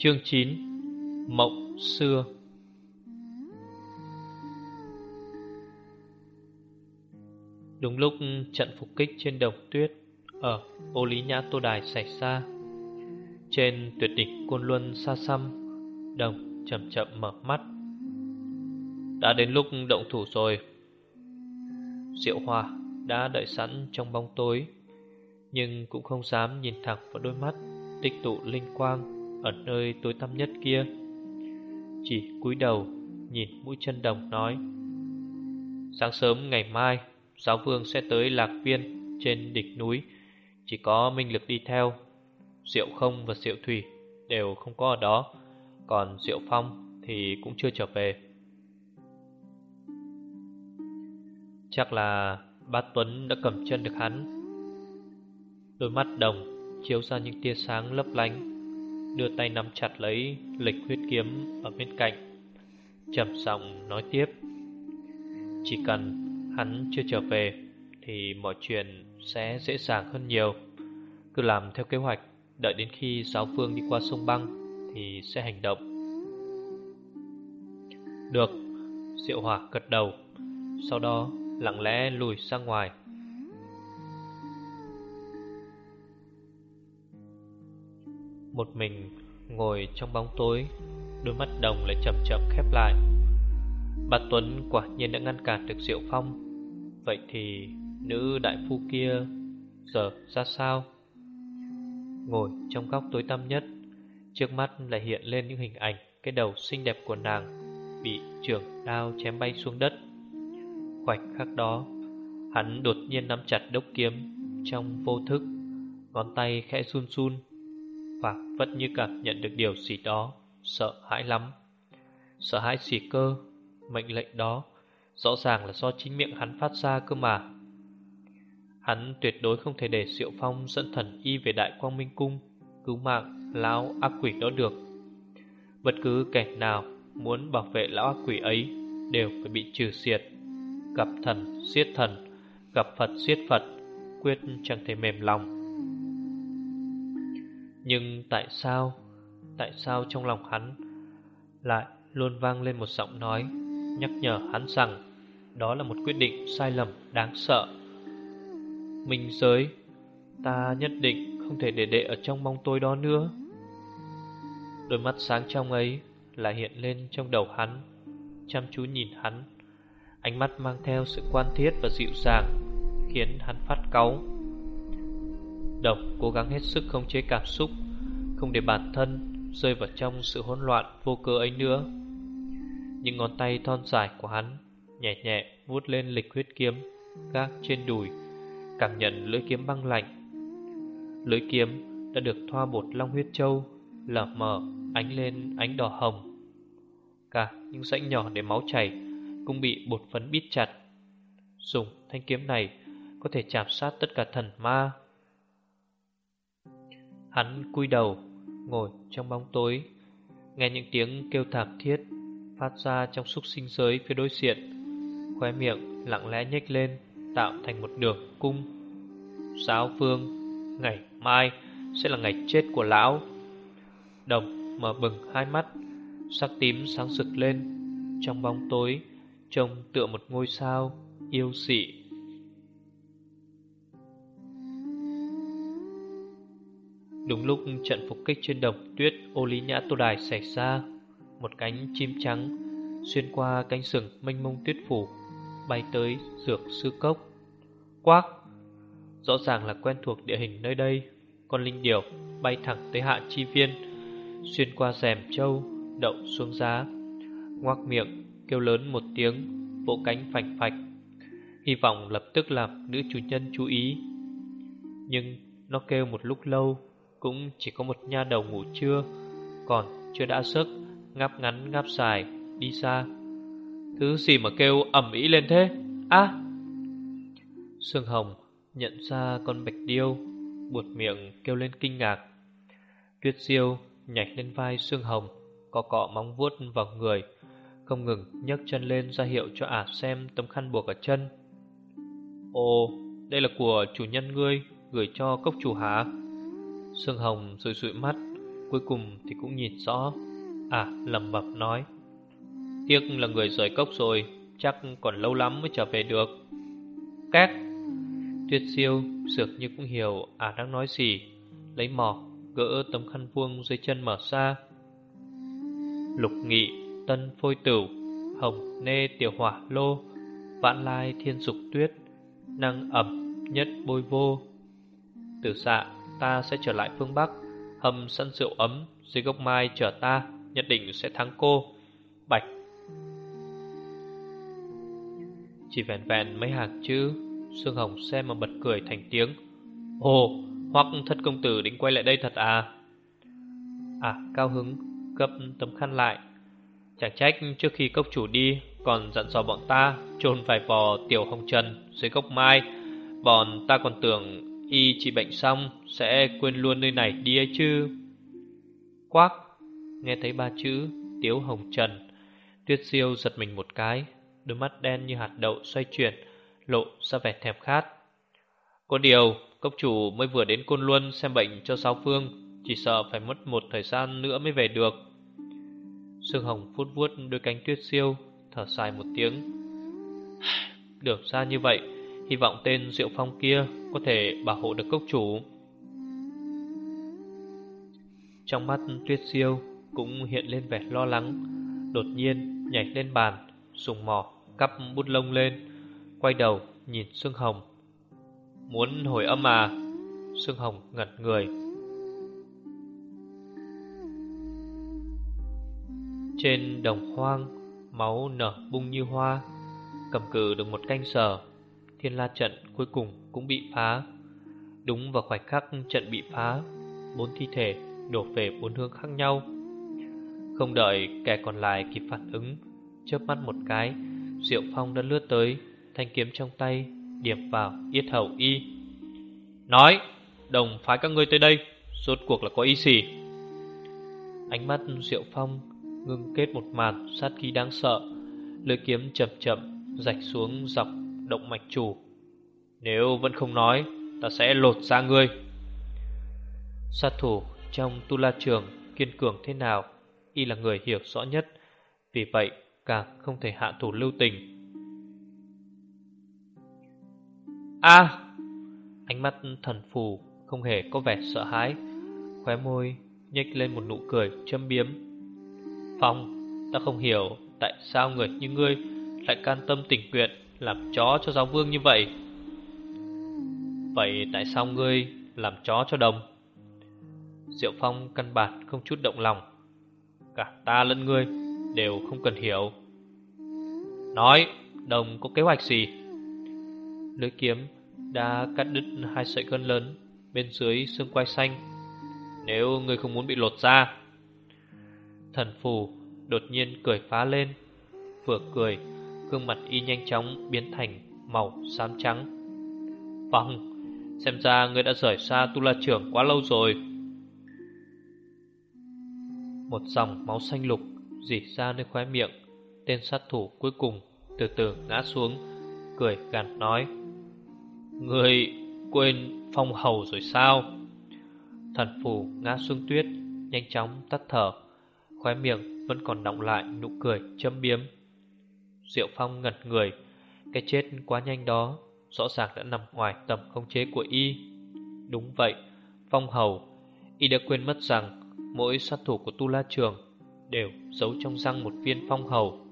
Chương 9 Mộng xưa. Đúng lúc trận phục kích trên đồng tuyết Ở ô lý nhã tô đài xảy ra, Trên tuyệt đỉnh côn luân xa xăm Đồng chậm chậm mở mắt. Đã đến lúc động thủ rồi. Diệu Hòa đã đợi sẵn trong bóng tối, Nhưng cũng không dám nhìn thẳng vào đôi mắt Tích tụ linh quang ở nơi tối tăm nhất kia. Chỉ cúi đầu, nhìn mũi chân đồng nói, Sáng sớm ngày mai, Giáo vương sẽ tới lạc viên trên đỉnh núi. Chỉ có minh lực đi theo, Diệu không và diệu thủy đều không có ở đó. Còn diệu phong thì cũng chưa trở về. Chắc là bát Tuấn đã cầm chân được hắn. Đôi mắt đồng chiếu ra những tia sáng lấp lánh. Đưa tay nắm chặt lấy lịch huyết kiếm ở bên cạnh. Trầm giọng nói tiếp, Chỉ cần hắn chưa trở về Thì mọi chuyện sẽ dễ dàng hơn nhiều. Cứ làm theo kế hoạch, Đợi đến khi giáo phương đi qua sông băng Thì sẽ hành động. Được, Diệu hỏa gật đầu, Sau đó lặng lẽ lùi ra ngoài. Một mình ngồi trong bóng tối, Đôi mắt đồng lại chậm chậm khép lại. Bà Tuấn quả nhiên đã ngăn cản được Diệu Phong. Vậy thì nữ đại phu kia giờ ra sao? Ngồi trong góc tối tăm nhất, Trước mắt lại hiện lên những hình ảnh Cái đầu xinh đẹp của nàng Bị trường đao chém bay xuống đất. Khoảnh khắc đó, Hắn đột nhiên nắm chặt đốc kiếm Trong vô thức, Ngón tay khẽ run run và vẫn như cảm nhận được điều gì đó, Sợ hãi lắm. Sợ hãi xì cơ? Mệnh lệnh đó Rõ ràng là do chính miệng hắn phát ra cơ mà. Hắn tuyệt đối không thể để Diệu Phong dẫn thần y về Đại Quang Minh Cung, Cứu mạng lão ác quỷ đó được. Bất cứ kẻ nào muốn bảo vệ lão ác quỷ ấy Đều phải bị trừ diệt. Gặp thần, giết thần, Gặp Phật, giết Phật, Quyết chẳng thể mềm lòng nhưng tại sao Tại sao trong lòng hắn Lại luôn vang lên một giọng nói Nhắc nhở hắn rằng Đó là một quyết định sai lầm đáng sợ? Minh giới, Ta nhất định không thể để đệ ở trong bóng tối đó nữa. Đôi mắt sáng trong ấy Lại hiện lên trong đầu hắn, Chăm chú nhìn hắn. Ánh mắt mang theo sự quan thiết và dịu dàng Khiến hắn phát cáu độc cố gắng hết sức không chế cảm xúc, Không để bản thân rơi vào trong sự hỗn loạn vô cơ ấy nữa. Những ngón tay thon dài của hắn Nhẹ nhẹ vuốt lên lịch huyết kiếm, Gác trên đùi, Cảm nhận lưỡi kiếm băng lạnh. Lưỡi kiếm đã được thoa bột long huyết châu, Lở mở ánh lên ánh đỏ hồng. Cả những rãnh nhỏ để máu chảy Cũng bị bột phấn bít chặt. Dùng thanh kiếm này Có thể chạm sát tất cả thần ma Hắn cúi đầu, Ngồi trong bóng tối, Nghe những tiếng kêu thảm thiết Phát ra trong xúc sinh giới phía đối diện. Khóe miệng lặng lẽ nhếch lên, Tạo thành một đường cung. Giáo phương Ngày mai sẽ là ngày chết của lão. Đồng mở bừng hai mắt, Sắc tím sáng rực lên. Trong bóng tối, Trông tựa một ngôi sao Yêu dị. Đúng lúc trận phục kích trên đồng tuyết, ô lý nhã tô đài xảy ra, Một cánh chim trắng xuyên qua cánh sừng mênh mông tuyết phủ, Bay tới dược sư cốc. Quác! Rõ ràng là quen thuộc địa hình nơi đây, Con linh điểu bay thẳng tới hạ chi viên, Xuyên qua rèm châu Đậu xuống giá. Ngoác miệng, kêu lớn một tiếng, Vỗ cánh phành phạch. Hy vọng lập tức làm nữ chủ nhân chú ý. Nhưng nó kêu một lúc lâu cũng chỉ có một nha đầu ngủ trưa Còn chưa đã sức Ngáp ngắn ngáp dài Đi xa. Thứ gì mà kêu ẩm ý lên thế? A! À! Sương Hồng nhận ra con bạch điêu Buột miệng kêu lên kinh ngạc. Tuyết diêu nhảy lên vai Sương Hồng cọ cọ móng vuốt vào người Không ngừng nhấc chân lên ra hiệu cho ả xem tấm khăn buộc ở chân. Ồ, đây là của chủ nhân ngươi Gửi cho cốc chủ hả? Sương Hồng rụi rụi mắt, Cuối cùng thì cũng nhìn rõ. À lầm bập nói, Tiếc là người rời cốc rồi, Chắc còn lâu lắm mới trở về được. Các Tuyết siêu dược như cũng hiểu À đang nói gì, Lấy mỏ, gỡ tấm khăn vuông dưới chân mở ra. Lục nghị, Tân phôi tửu, Hồng nê tiểu hỏa lô Vạn lai thiên dục tuyết, Năng ẩm nhất bôi vô. Tử xạ ta sẽ trở lại phương Bắc. Hầm sân rượu ấm, Dưới gốc mai chờ ta, Nhất định sẽ thắng cô. Bạch. Chỉ vẹn vẹn mấy hàng chữ Sương Hồng xem mà bật cười thành tiếng. Ồ Hoặc thất công tử định quay lại đây thật à? À cao hứng, Gấp tấm khăn lại. Chẳng trách trước khi cốc chủ đi, Còn dặn dò bọn ta chôn vài vò tiểu hồng trần dưới gốc mai. Bọn ta còn tưởng y trị bệnh xong Sẽ quên luôn nơi này đi ấy chứ. Quác, Nghe thấy ba chữ, Tiếu hồng trần, Tuyết siêu giật mình một cái, Đôi mắt đen như hạt đậu xoay chuyển, Lộ ra vẻ thèm khát. Có điều, Cốc chủ mới vừa đến Côn Luân xem bệnh cho Sáu Phương, Chỉ sợ phải mất một thời gian nữa mới về được. Sương Hồng phút vuốt đôi cánh tuyết siêu Thở dài một tiếng. Được ra như vậy Hy vọng tên Diệu Phong kia Có thể bảo hộ được cốc chủ. Trong mắt tuyết siêu Cũng hiện lên vẻ lo lắng, Đột nhiên nhảy lên bàn Dùng mỏ cắp bút lông lên, Quay đầu nhìn Sương Hồng. Muốn hồi âm à? Sương Hồng ngẩn người. Trên đồng hoang, Máu nở bung như hoa, Cầm cự được một canh sở Thiên la trận cuối cùng cũng bị phá. Đúng vào khoảnh khắc trận bị phá, Bốn thi thể đổ về bốn hướng khác nhau. Không đợi kẻ còn lại kịp phản ứng, chớp mắt một cái, Diệu Phong đã lướt tới, Thanh kiếm trong tay Điểm vào yết hầu y. Nói, Đồng phái các ngươi tới đây, Rốt cuộc là có ý gì? Ánh mắt Diệu Phong Ngưng kết một màn sát khí đáng sợ, Lưỡi kiếm chậm chậm Rạch xuống dọc động mạch chủ. Nếu vẫn không nói, Ta sẽ lột ra ngươi. Sát thủ trong tu la trường Kiên cường thế nào, Y là người hiểu rõ nhất. Vì vậy, càng không thể hạ thủ lưu tình. A! Ánh mắt thần phù Không hề có vẻ sợ hãi. Khóe môi nhếch lên một nụ cười châm biếm. Phong, Ta không hiểu tại sao người như ngươi Lại can tâm tình nguyện làm chó cho giáo vương như vậy. Vậy tại sao ngươi Làm chó cho đồng? Diệu Phong căn bản không chút động lòng. Cả ta lẫn ngươi Đều không cần hiểu. Nói, Đồng có kế hoạch gì? Lưỡi kiếm đã cắt đứt hai sợi gân lớn Bên dưới xương quai xanh. Nếu ngươi không muốn bị lột ra Thần phù đột nhiên cười phá lên, Vừa cười Gương mặt y nhanh chóng biến thành màu xám trắng. Vâng Xem ra người đã rời xa tu la trưởng quá lâu rồi. Một dòng máu xanh lục Dỉ ra nơi khóe miệng, Tên sát thủ cuối cùng Từ từ ngã xuống, Cười gằn nói, Ngươi quên phong hầu rồi sao? Thần phù ngã xuống tuyết, Nhanh chóng tắt thở, Khóe miệng vẫn còn động lại nụ cười châm biếm. Diệu Phong ngật người. Cái chết quá nhanh đó, Rõ ràng đã nằm ngoài tầm khống chế của y. Đúng vậy, Phong hầu, Y đã quên mất rằng Mỗi sát thủ của Tu La Trường Đều giấu trong răng một viên phong hầu.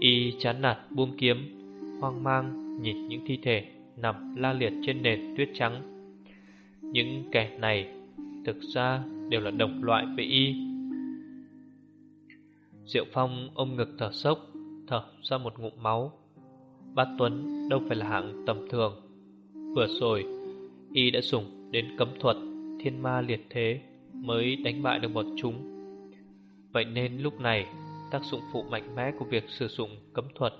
Y chán nản buông kiếm, Hoang mang nhìn những thi thể Nằm la liệt trên nền tuyết trắng. Những kẻ này Thực ra đều là đồng loại với Y. Diệu Phong ôm ngực thở sốc Thở ra một ngụm máu Bát Tuấn đâu phải là hạng tầm thường Vừa rồi Y đã dùng đến cấm thuật thiên ma liệt thế mới đánh bại được bọn chúng. Vậy nên lúc này, tác dụng phụ mạnh mẽ của việc sử dụng cấm thuật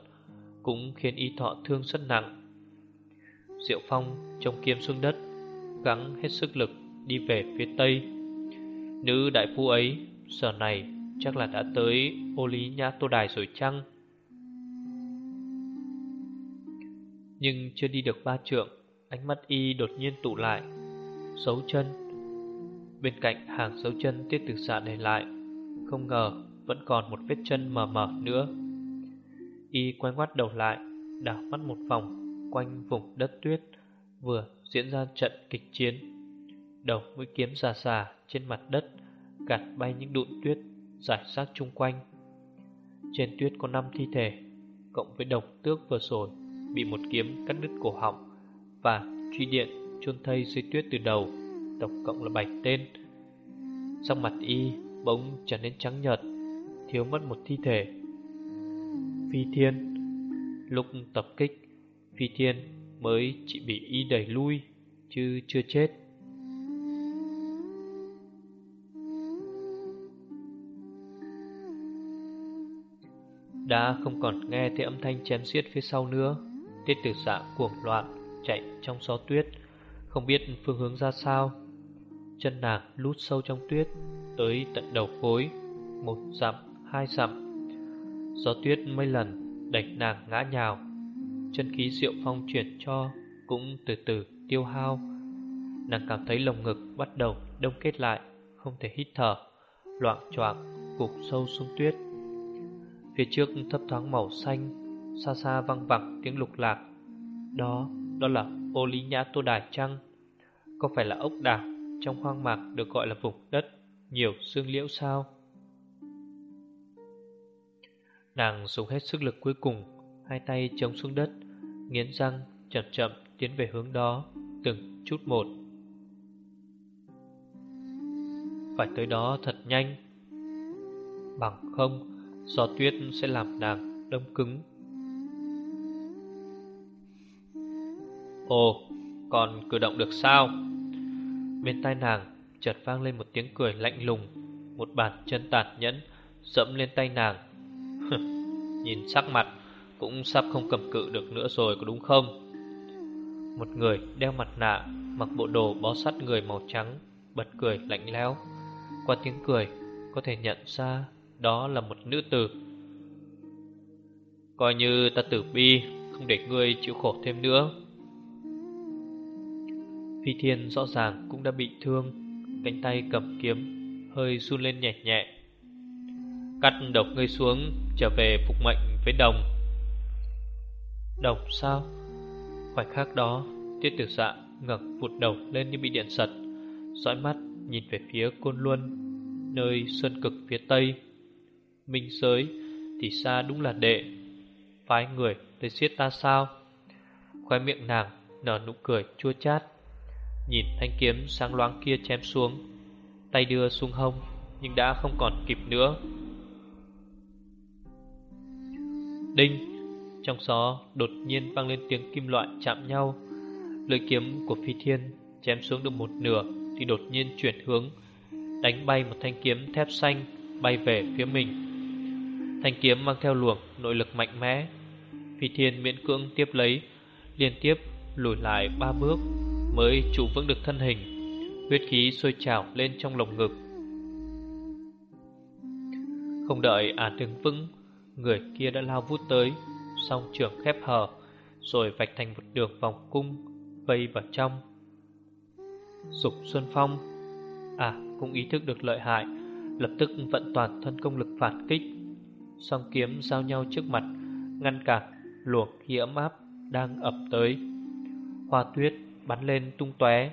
cũng khiến y thọ thương rất nặng. Diệu Phong trông kiếm xuống đất, gắng hết sức lực đi về phía tây. Nữ đại phu ấy giờ này chắc là đã tới ô lý nhã tô đài rồi chăng? Nhưng chưa đi được ba trượng, ánh mắt y đột nhiên tụ lại, dấu chân. Bên cạnh hàng dấu chân tiết tử xạ để lại, không ngờ vẫn còn một vết chân mờ mờ nữa. Y quay ngoắt đầu lại, đảo mắt một vòng quanh vùng đất tuyết vừa diễn ra trận kịch chiến. Đầu mũi kiếm xà xà trên mặt đất, gạt bay những đụn tuyết giải sát chung quanh. Trên tuyết có năm thi thể, cộng với đồng tước vừa rồi bị một kiếm cắt đứt cổ họng và truy điện chôn thây dưới tuyết từ đầu, tổng cộng là bảy tên. Sắc mặt y bỗng trở nên trắng nhợt, thiếu mất một thi thể. Phi Thiên Lúc tập kích, Phi Thiên mới chỉ bị y đẩy lui, chứ chưa chết. Đã không còn nghe thấy âm thanh chém xiết phía sau nữa Tiết tử dạ cuồng loạn Chạy trong gió tuyết. Không biết phương hướng ra sao Chân nàng lút sâu trong tuyết Tới tận đầu gối Một dặm, hai dặm. Gió tuyết mấy lần đẩy nàng ngã nhào Chân khí diệu phong chuyển cho Cũng từ từ tiêu hao. Nàng cảm thấy lồng ngực bắt đầu đông kết lại Không thể hít thở Loạn choạng cục sâu xuống tuyết. Phía trước thấp thoáng màu xanh Xa xa văng vẳng tiếng lục lạc. Đó, đó là ô lý nhã tô đài trăng Có phải là ốc đảo Trong hoang mạc được gọi là vùng đất Nhiều xương liễu sao? Nàng dùng hết sức lực cuối cùng Hai tay chống xuống đất Nghiến răng chậm chậm tiến về hướng đó Từng chút một. Phải tới đó thật nhanh. Bằng không Gió tuyết sẽ làm nàng đông cứng. Ồ, còn cử động được sao? Bên tai nàng chợt vang lên một tiếng cười lạnh lùng Một bàn chân tàn nhẫn Dẫm lên tay nàng Nhìn sắc mặt Cũng sắp không cầm cự được nữa rồi có đúng không? Một người đeo mặt nạ Mặc bộ đồ bó sát người màu trắng Bật cười lạnh lẽo Qua tiếng cười Có thể nhận ra đó là một nữ tử Coi như ta tử bi Không để ngươi chịu khổ thêm nữa Phi thiên rõ ràng cũng đã bị thương, Cánh tay cầm kiếm Hơi run lên nhẹ nhẹ. Cắt độc ngươi xuống, Trở về phục mệnh với đồng. Đồng sao? Khoảnh khắc đó, Tiết tiểu dạ ngẩng vụt đầu lên như bị điện giật, dõi mắt nhìn về phía côn luân, Nơi sơn cực phía tây. Minh giới Thì xa đúng là đệ. Phái người tới giết ta sao? Khoai miệng nàng nở nụ cười chua chát. Nhìn thanh kiếm sáng loáng kia chém xuống, Tay đưa xuống hông, Nhưng đã không còn kịp nữa. Đinh, Trong gió đột nhiên vang lên tiếng kim loại chạm nhau. Lưỡi kiếm của phi thiên Chém xuống được một nửa Thì đột nhiên chuyển hướng, Đánh bay một thanh kiếm thép xanh Bay về phía mình. Thanh kiếm mang theo luồng nội lực mạnh mẽ. Phi thiên miễn cưỡng tiếp lấy, Liên tiếp lùi lại ba bước. Mới trụ vững được thân hình. Huyết khí sôi trào lên trong lồng ngực. Không đợi ả đứng vững, Người kia đã lao vút tới, Song trường khép hờ, Rồi vạch thành một đường vòng cung, Vây vào trong. Dục Xuân Phong À cũng ý thức được lợi hại, Lập tức vận toàn thân công lực phản kích. Song kiếm giao nhau trước mặt, Ngăn cản luồng khí ấm áp Đang ập tới. Hoa tuyết bắn lên tung tóe.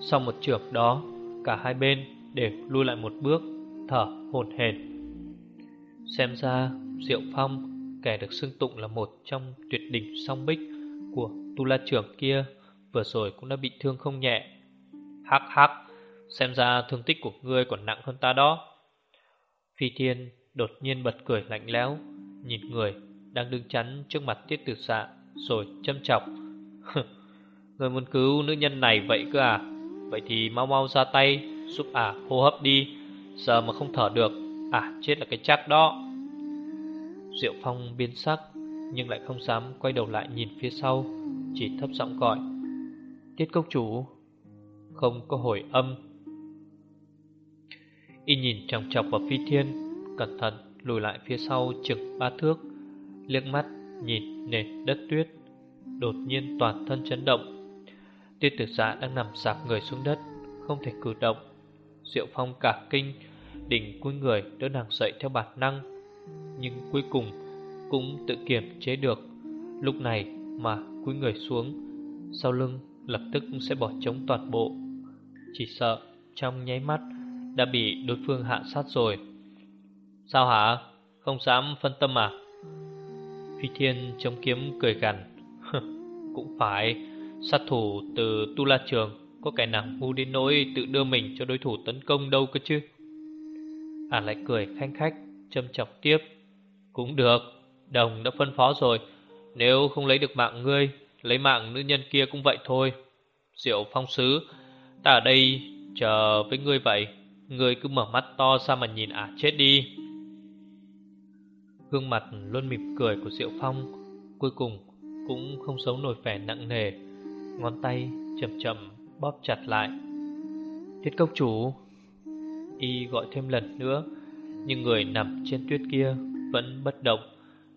Sau một chưởng đó Cả hai bên đều lui lại một bước Thở hổn hển. Xem ra Diệu Phong Kẻ được xưng tụng là một trong tuyệt đỉnh song bích Của Tu La trưởng kia Vừa rồi cũng đã bị thương không nhẹ. Hắc hắc Xem ra thương tích của ngươi còn nặng hơn ta đó. Phi Thiên đột nhiên bật cười lạnh lẽo, nhìn người đang đứng chắn trước mặt Tiết Tử Dạ, rồi, châm chọc. Người muốn cứu nữ nhân này vậy cơ à? Vậy thì mau mau ra tay Giúp ả à, hô hấp đi. Giờ mà không thở được À chết là cái chắc đó. Diệu Phong biến sắc, Nhưng lại không dám quay đầu lại nhìn phía sau, Chỉ thấp giọng gọi. Tiết công chủ, Không có hồi âm. Y nhìn chòng chọc vào phi thiên, Cẩn thận lùi lại phía sau chừng ba thước, Liếc mắt nhìn nền đất tuyết, Đột nhiên toàn thân chấn động. Tiết tử giả đang nằm sạp người xuống đất, Không thể cử động. Diệu phong cả kinh Đỉnh cuối người đỡ nàng dậy theo bản năng, Nhưng cuối cùng Cũng tự kiềm chế được. Lúc này mà cúi người xuống, Sau lưng lập tức sẽ bỏ trống toàn bộ. Chỉ sợ trong nháy mắt Đã bị đối phương hạ sát rồi. Sao hả? Không dám phân tâm à? Phi thiên chống kiếm cười gằn. Cũng phải, Sát thủ từ Tu La Trường, Có kẻ nào ngu đến nỗi tự đưa mình cho đối thủ tấn công đâu cơ chứ? À lại cười khanh khách, Châm chọc tiếp. Cũng được, Đồng đã phân phó rồi. Nếu không lấy được mạng ngươi, Lấy mạng nữ nhân kia cũng vậy thôi. Diệu phong sứ, Ta ở đây chờ với ngươi vậy. Ngươi cứ mở mắt to ra mà nhìn ả chết đi. Gương mặt luôn mỉm cười của Diệu Phong, Cuối cùng cũng không xấu nổi vẻ nặng nề, Ngón tay chậm chậm bóp chặt lại. Thiết công chủ, Y gọi thêm lần nữa, Nhưng người nằm trên tuyết kia Vẫn bất động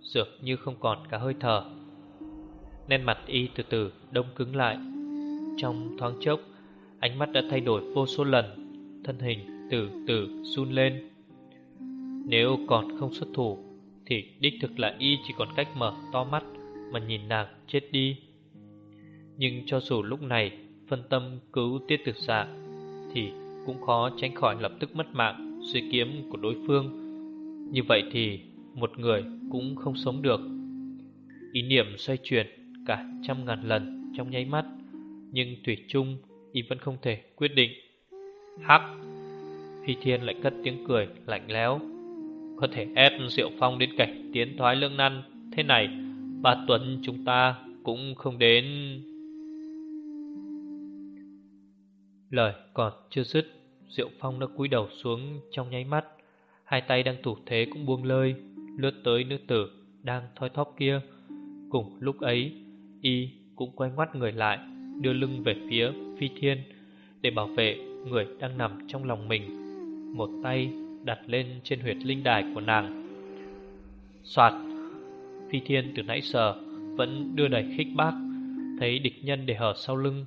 Dược như không còn cả hơi thở. Nên mặt Y từ từ đông cứng lại. Trong thoáng chốc, Ánh mắt đã thay đổi vô số lần, Thân hình từ từ run lên. Nếu còn không xuất thủ thì đích thực là Y chỉ còn cách mở to mắt Mà nhìn nàng chết đi. Nhưng cho dù lúc này phân tâm cứu tiết tử xạ Thì cũng khó tránh khỏi lập tức mất mạng, Suy kiếm của đối phương. Như vậy thì một người cũng không sống được. Ý niệm xoay chuyển cả trăm ngàn lần trong nháy mắt, Nhưng Thủy chung y vẫn không thể quyết định. Hắc! Phi Thiên lại cất tiếng cười lạnh lẽo. Có thể ép Diệu Phong đến cảnh tiến thoái lương nan. Thế này Ba Tuấn chúng ta cũng không đến. Lời còn chưa dứt, Diệu Phong đã cúi đầu xuống trong nháy mắt. Hai tay đang thủ thế cũng buông lơi, Lướt tới nữ tử Đang thoi thóp kia. Cùng lúc ấy, Y cũng quay ngoắt người lại, Đưa lưng về phía phi thiên Để bảo vệ người đang nằm trong lòng mình. Một tay đặt lên trên huyệt linh đài của nàng. Soạt, Phi thiên từ nãy giờ Vẫn đưa đẩy khích bác, Thấy địch nhân để hở sau lưng,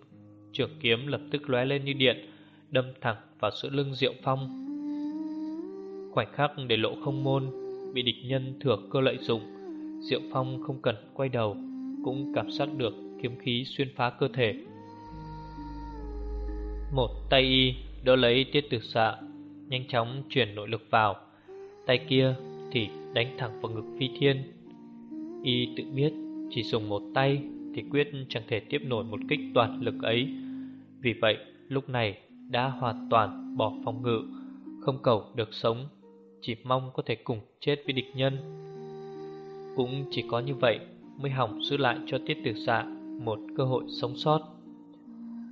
Trường kiếm lập tức lóe lên như điện, Đâm thẳng vào giữa lưng Diệu Phong. Khoảnh khắc để lộ không môn, Bị địch nhân thừa cơ lợi dụng, Diệu Phong không cần quay đầu, Cũng cảm giác được kiếm khí xuyên phá cơ thể. Một tay y đỡ lấy tiết tử xạ Nhanh chóng chuyển nội lực vào Tay kia thì đánh thẳng vào ngực phi thiên Y tự biết chỉ dùng một tay thì quyết chẳng thể tiếp nổi một kích toàn lực ấy. Vì vậy, lúc này đã hoàn toàn bỏ phòng ngự, không cầu được sống, chỉ mong có thể cùng chết với địch nhân. Cũng chỉ có như vậy mới hỏng giữ lại cho tiết tử dạ một cơ hội sống sót.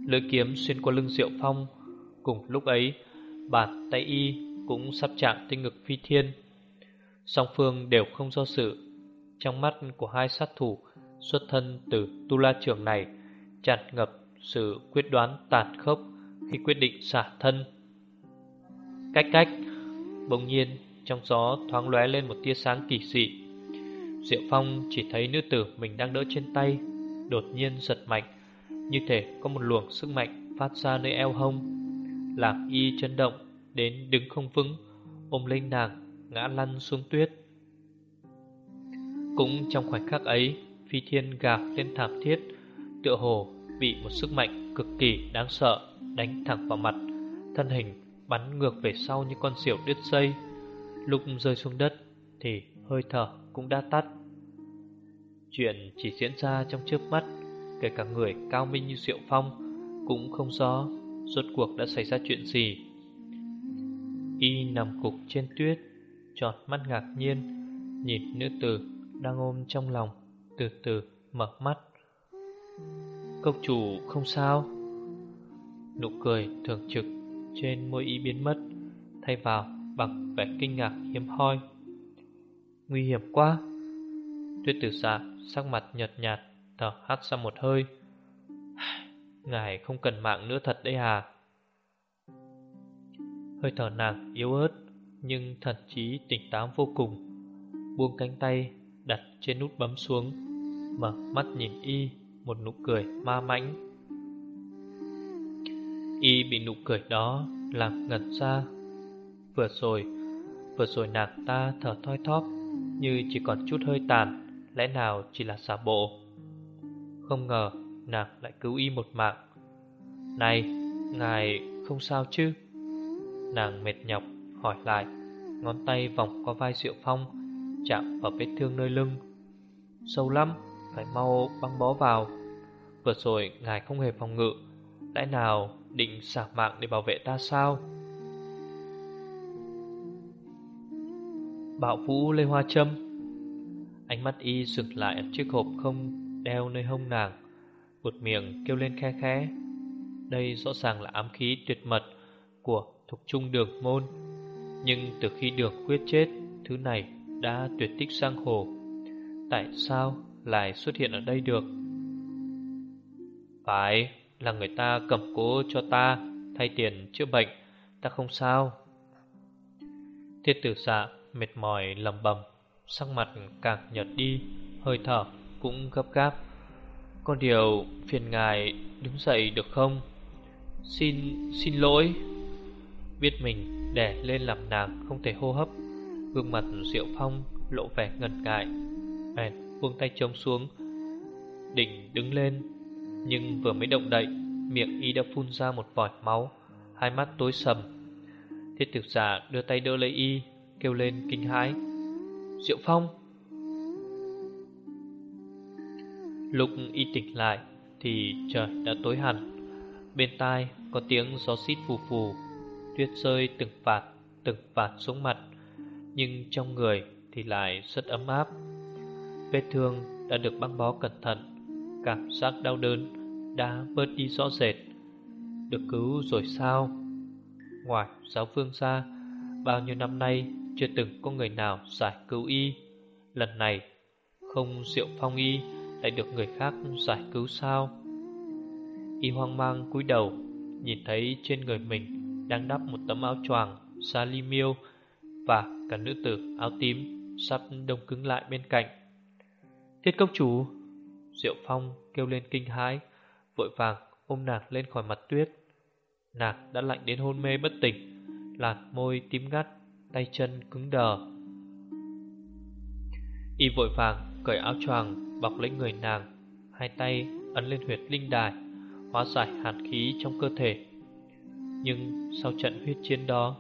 Lưỡi kiếm xuyên qua lưng Diệu Phong, cùng lúc ấy, bàn tay y cũng sắp chạm tới ngực phi thiên. Song phương đều không do sự, trong mắt của hai sát thủ xuất thân từ tu la trường này tràn ngập sự quyết đoán tàn khốc khi quyết định xả thân. Cách cách, bỗng nhiên trong gió thoáng lóe lên một tia sáng kỳ dị. Diệu Phong chỉ thấy nữ tử mình đang đỡ trên tay, đột nhiên giật mạnh, như thể có một luồng sức mạnh phát ra nơi eo hông, lạc y chấn động đến đứng không vững, ôm lấy nàng ngã lăn xuống tuyết. Cũng trong khoảnh khắc ấy, Phi thiên gạc lên thảm thiết Tựa hồ bị một sức mạnh cực kỳ đáng sợ Đánh thẳng vào mặt Thân hình bắn ngược về sau như con diều đứt dây Lúc rơi xuống đất Thì hơi thở cũng đã tắt Chuyện chỉ diễn ra trong chớp mắt Kể cả người cao minh như Diệu Phong Cũng không rõ Rốt cuộc đã xảy ra chuyện gì? Y nằm cục trên tuyết Trọt mắt ngạc nhiên, Nhìn nữ tử đang ôm trong lòng, từ từ mở mắt. Cốc chủ không sao? Nụ cười thường trực trên môi y biến mất, Thay vào bằng vẻ kinh ngạc hiếm hoi. Nguy hiểm quá. Tuyết tử dạ sắc mặt nhợt nhạt, Thở hắt ra một hơi. Ngài không cần mạng nữa thật đấy à? Hơi thở nàng yếu ớt, Nhưng thần trí tỉnh táo vô cùng. Buông cánh tay, đặt trên nút bấm xuống, Mở mắt nhìn y, Một nụ cười ma mãnh. Y bị nụ cười đó làm ngẩn ra. Vừa rồi Vừa rồi nàng ta thở thoi thóp, Như chỉ còn chút hơi tàn, Lẽ nào chỉ là xả bộ? Không ngờ nàng lại cứu y một mạng. Này, Ngài không sao chứ? Nàng mệt nhọc, hỏi lại, Ngón tay vòng qua vai Diệu Phong, Chạm vào vết thương nơi lưng. Sâu lắm, Phải mau băng bó vào. Vừa rồi ngài không hề phòng ngự, Lẽ nào định xả mạng để bảo vệ ta sao? Bảo vũ lê hoa châm Ánh mắt y dừng lại ở chiếc hộp không đeo nơi hông nàng. Buột miệng kêu lên khe khẽ. Đây rõ ràng là ám khí tuyệt mật của thuộc trung đường môn. Nhưng từ khi đường quyết chết, Thứ này đã tuyệt tích sang hồ. Tại sao lại xuất hiện ở đây được? Phải là người ta cầm cố cho ta, Thay tiền chữa bệnh, Ta không sao. Thiết tử dạ mệt mỏi lầm bầm, Sắc mặt càng nhợt đi, Hơi thở cũng gấp gáp. Con điều phiền ngài đứng dậy được không? Xin, xin lỗi. Biết mình đè lên làm nàng không thể hô hấp. Gương mặt Diệu Phong lộ vẻ ngần ngại. Bèn buông tay trông xuống. Định đứng lên Nhưng vừa mới động đậy Miệng y đã phun ra một vòi máu. Hai mắt tối sầm. Thiết thực giả đưa tay đỡ lấy y Kêu lên kinh hãi. Diệu Phong Lúc y tỉnh lại Thì trời đã tối hẳn. Bên tai có tiếng gió xít phù phù, Tuyết rơi từng vạt Từng vạt xuống mặt. Nhưng trong người thì lại rất ấm áp. Vết thương đã được băng bó cẩn thận, Cảm giác đau đớn đã bớt đi rõ rệt. Được cứu rồi sao? Ngoài giáo phương ra, Bao nhiêu năm nay chưa từng có người nào giải cứu y. Lần này không diệu phong y lại được người khác giải cứu sao? Y hoang mang cúi đầu, Nhìn thấy trên người mình đang đắp một tấm áo choàng Sali miêu Và cả nữ tử áo tím Sắp đông cứng lại bên cạnh. Thiết cốc chủ! Diệu Phong kêu lên kinh hãi, Vội vàng ôm nàng lên khỏi mặt tuyết. Nàng đã lạnh đến hôn mê bất tỉnh, Làn môi tím ngắt, tay chân cứng đờ. Y vội vàng cởi áo choàng bọc lấy người nàng, hai tay ấn lên huyệt linh đài, hóa giải hàn khí trong cơ thể. Nhưng sau trận huyết chiến đó,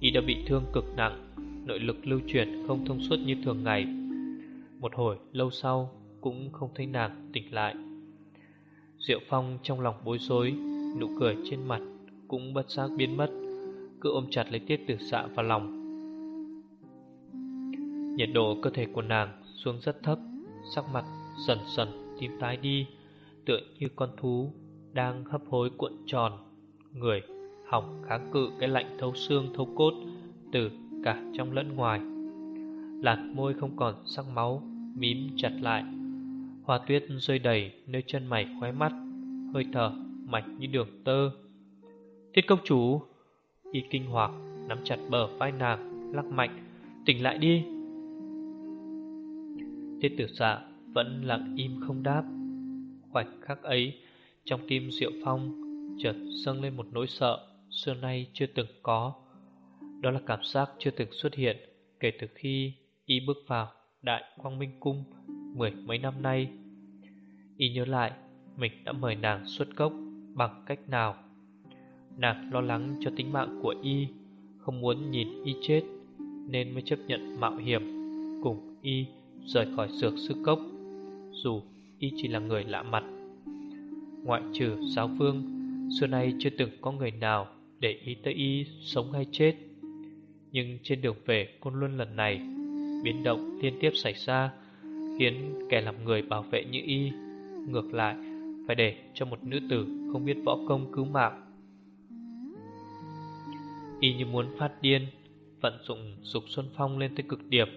Y đã bị thương cực nặng, nội lực lưu chuyển không thông suốt như thường ngày. Một hồi lâu sau cũng không thấy nàng tỉnh lại. Diệu Phong trong lòng bối rối, nụ cười trên mặt cũng bất giác biến mất, cứ ôm chặt lấy tiết tử xạ vào lòng Nhiệt độ cơ thể của nàng xuống rất thấp Sắc mặt dần dần tím tái đi, Tựa như con thú Đang hấp hối cuộn tròn. Người hỏng kháng cự cái lạnh thấu xương, thấu cốt Từ cả trong lẫn ngoài. Làn môi không còn sắc máu, Mím chặt lại. Hoa tuyết rơi đầy nơi chân mày khóe mắt, Hơi thở mạch như đường tơ. Thiết công chủ, Y kinh hoàng nắm chặt bờ vai nàng, Lắc mạnh, Tỉnh lại đi. Tiết tử dạ vẫn lặng im không đáp. Khoảnh khắc ấy, Trong tim Diệu Phong chợt dâng lên một nỗi sợ Xưa nay chưa từng có. Đó là cảm giác chưa từng xuất hiện Kể từ khi y bước vào Đại Quang Minh Cung Mười mấy năm nay. Y nhớ lại Mình đã mời nàng xuất cốc Bằng cách nào. Nàng lo lắng cho tính mạng của y, Không muốn nhìn y chết Nên mới chấp nhận mạo hiểm Cùng y rời khỏi dược sư cốc Dù y chỉ là người lạ mặt. Ngoại trừ giáo vương, Xưa nay chưa từng có người nào Để ý tới y sống hay chết. Nhưng trên đường về Côn Luân lần này Biến động liên tiếp xảy ra Khiến kẻ làm người bảo vệ như y Ngược lại Phải để cho một nữ tử không biết võ công cứu mạng. Y như muốn phát điên Vận dụng dục xuân phong lên tới cực điểm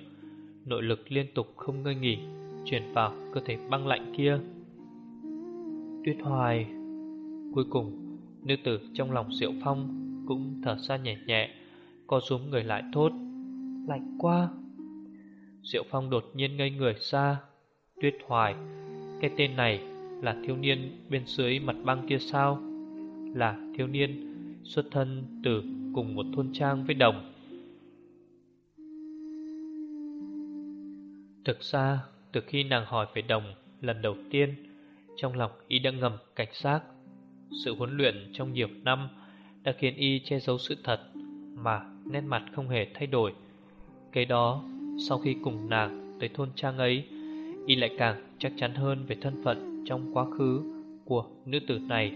Nội lực liên tục không ngơi nghỉ, Chuyển vào cơ thể băng lạnh kia. Tuyết hoài. Cuối cùng, Nữ tử trong lòng diệu phong Cũng thở ra nhẹ nhẹ, Co xuống người lại thốt, Lạnh quá. Diệu phong đột nhiên ngây người ra. Tuyết hoài, Cái tên này là thiếu niên bên dưới mặt băng kia sao? Là thiếu niên xuất thân từ cùng một thôn trang với đồng. Thực ra, từ khi nàng hỏi về đồng lần đầu tiên, Trong lòng y đã ngầm cảnh giác. Sự huấn luyện trong nhiều năm Đã khiến y che giấu sự thật Mà nét mặt không hề thay đổi. Kế đó, Sau khi cùng nàng tới thôn trang ấy, Y lại càng chắc chắn hơn về thân phận trong quá khứ của nữ tử này.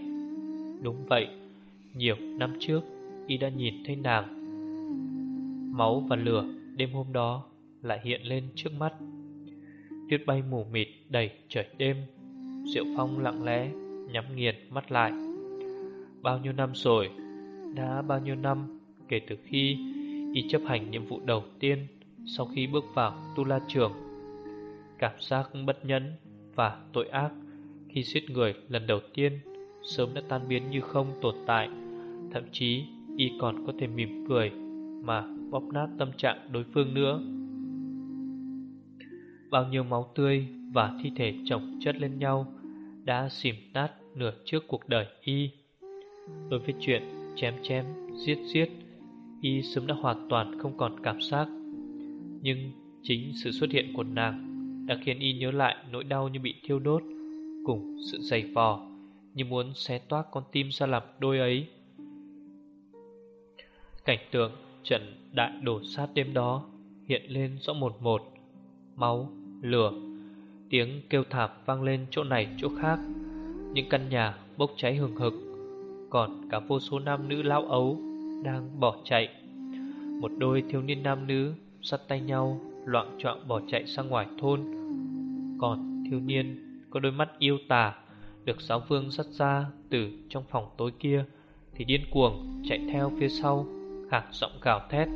Đúng vậy, Nhiều năm trước, Y đã nhìn thấy nàng. Máu và lửa đêm hôm đó Lại hiện lên trước mắt. Tuyết bay mù mịt đầy trời đêm. Diệu Phong lặng lẽ Nhắm nghiền mắt lại. Bao nhiêu năm rồi, Đã bao nhiêu năm kể từ khi Y chấp hành nhiệm vụ đầu tiên Sau khi bước vào tu la trường. Cảm giác bất nhẫn Và tội ác Khi giết người lần đầu tiên Sớm đã tan biến như không tồn tại. Thậm chí Y còn có thể mỉm cười Mà bóp nát tâm trạng đối phương nữa. Bao nhiêu máu tươi và thi thể chồng chất lên nhau Đã xìm nát nửa trước cuộc đời y. Đối với chuyện chém chém, giết giết Y sớm đã hoàn toàn không còn cảm giác. Nhưng chính sự xuất hiện của nàng Đã khiến y nhớ lại nỗi đau như bị thiêu đốt Cùng sự dày vò Như muốn xé toát con tim ra làm đôi ấy. Cảnh tượng trận đại đổ sát đêm đó Hiện lên rõ một một. Máu lửa. Tiếng kêu thảm vang lên chỗ này, chỗ khác. Những căn nhà bốc cháy hừng hực, Còn cả vô số nam nữ lão ấu Đang bỏ chạy. Một đôi thiếu niên nam nữ Sắt tay nhau, Loạn trọn bỏ chạy sang ngoài thôn. Còn thiếu niên Có đôi mắt yêu tà, Được giáo vương dắt ra từ trong phòng tối kia, Thì điên cuồng chạy theo phía sau Hạc giọng gào thét.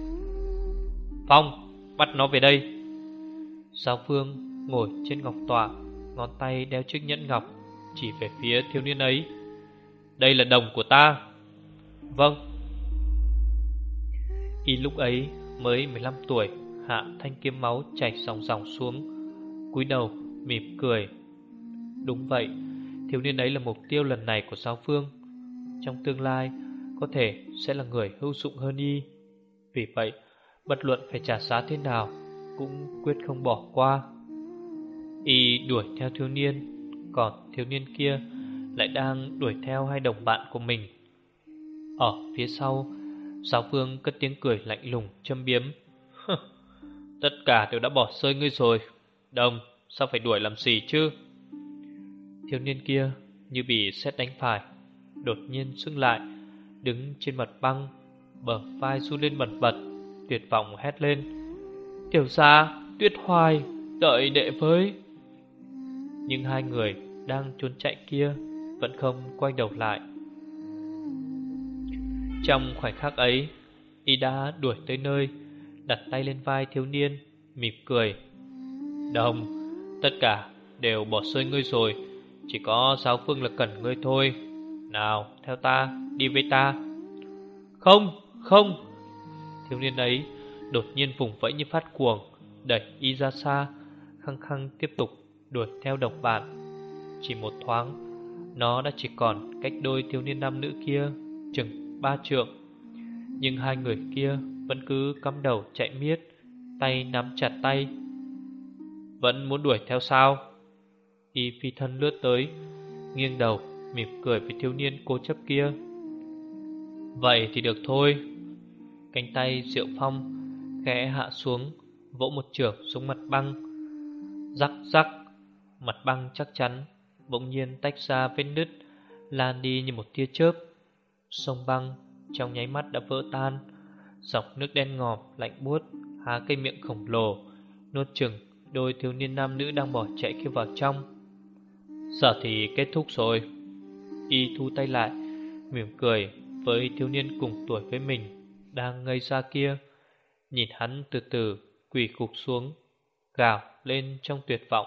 Phong, Bắt nó về đây! Giáo phương ngồi trên ngọc tọa, Ngón tay đeo chiếc nhẫn ngọc, Chỉ về phía thiếu niên ấy. Đây là đồng của ta. Vâng. Y lúc ấy mới 15 tuổi, Hạ thanh kiếm máu chảy dòng dòng xuống, cúi đầu mỉm cười. Đúng vậy, Thiếu niên ấy là mục tiêu lần này của giáo phương. Trong tương lai, Có thể sẽ là người hữu dụng hơn y. Vì vậy, Bất luận phải trả giá thế nào cũng quyết không bỏ qua. Y đuổi theo thiếu niên, còn thiếu niên kia lại đang đuổi theo hai đồng bạn của mình. Ở phía sau, giáo phương cất tiếng cười lạnh lùng châm biếm. Tất cả đều đã bỏ rơi ngươi rồi. Đồng, sao phải đuổi làm gì chứ? Thiếu niên kia như bị xét đánh phải, đột nhiên sưng lại, đứng trên mặt băng, bờ vai du lên bẩn bật, tuyệt vọng hét lên. Tiểu gia, tuyết hoài, đợi đệ với. Nhưng hai người đang trốn chạy kia Vẫn không quay đầu lại. Trong khoảnh khắc ấy Y đã đuổi tới nơi Đặt tay lên vai thiếu niên Mỉm cười. Đồng, tất cả đều bỏ rơi ngươi rồi Chỉ có giáo phương là cần ngươi thôi. Nào, theo ta, đi với ta. Không, không. Thiếu niên ấy đột nhiên vùng vẫy như phát cuồng, đẩy y ra xa, khăng khăng tiếp tục đuổi theo đồng bạn. Chỉ một thoáng, nó đã chỉ còn cách đôi thiếu niên nam nữ kia chừng ba trượng. Nhưng hai người kia vẫn cứ cắm đầu chạy miết, tay nắm chặt tay. Vẫn muốn đuổi theo sao? Y phi thân lướt tới, nghiêng đầu, mỉm cười với thiếu niên cố chấp kia. Vậy thì được thôi. Cánh tay Diệu Phong khẽ hạ xuống, vỗ một chưởng xuống mặt băng. Rắc rắc, mặt băng chắc chắn, bỗng nhiên tách ra vết nứt, lan đi như một tia chớp. Sông băng trong nháy mắt đã vỡ tan, dọc nước đen ngòm lạnh buốt, há cây miệng khổng lồ, nuốt chừng đôi thiếu niên nam nữ đang bỏ chạy kia vào trong. Giờ thì kết thúc rồi Y thu tay lại Mỉm cười với thiếu niên cùng tuổi với mình Đang ngây ra kia Nhìn hắn từ từ quỳ cục xuống Gào lên trong tuyệt vọng.